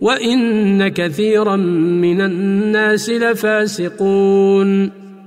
وإن كثيرا من الناس لفاسقون